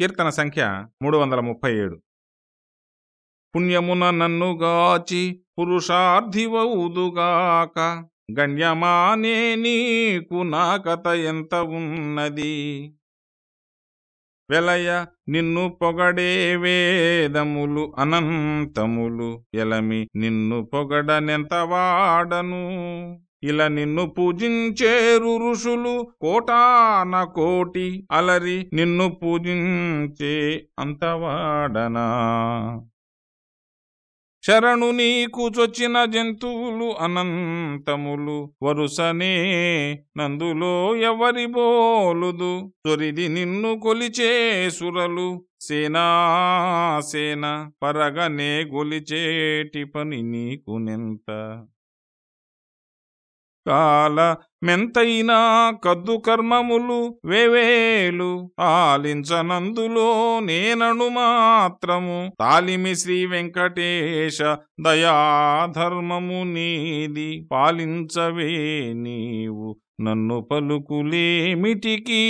కీర్తన సంఖ్య మూడు వందల ముప్పై ఏడు పుణ్యమున నన్నుగాచి పురుషార్థివౌదుగాక గణ్యమానే నీకు నా కథ ఎంత ఉన్నది? వెలయ నిన్ను పొగడే వేదములు అనంతములు ఎలమి నిన్ను పొగడనెంత వాడను? ఇలా నిన్ను పూజించేరు ఋషులు కోటాన కోటి అలరి నిన్ను పూజించే అంతవాడనా. శరణు నీకు చొచ్చిన జంతువులు అనంతములు వరుసనే నందులో ఎవరి బోలుదు? తొరిది నిన్ను కొలిచే సురలు సేనా సేన పరగనే గొలిచేటి పని నీకు నింత. కాల మెంతైనా కద్దు కర్మములు వేవేలు ఆలించనందులో నేనను మాత్రము. తాలిమి శ్రీ వెంకటేశ దయాధర్మము నీది పాలించవే నీవు నన్ను పలుకులేమిటికి?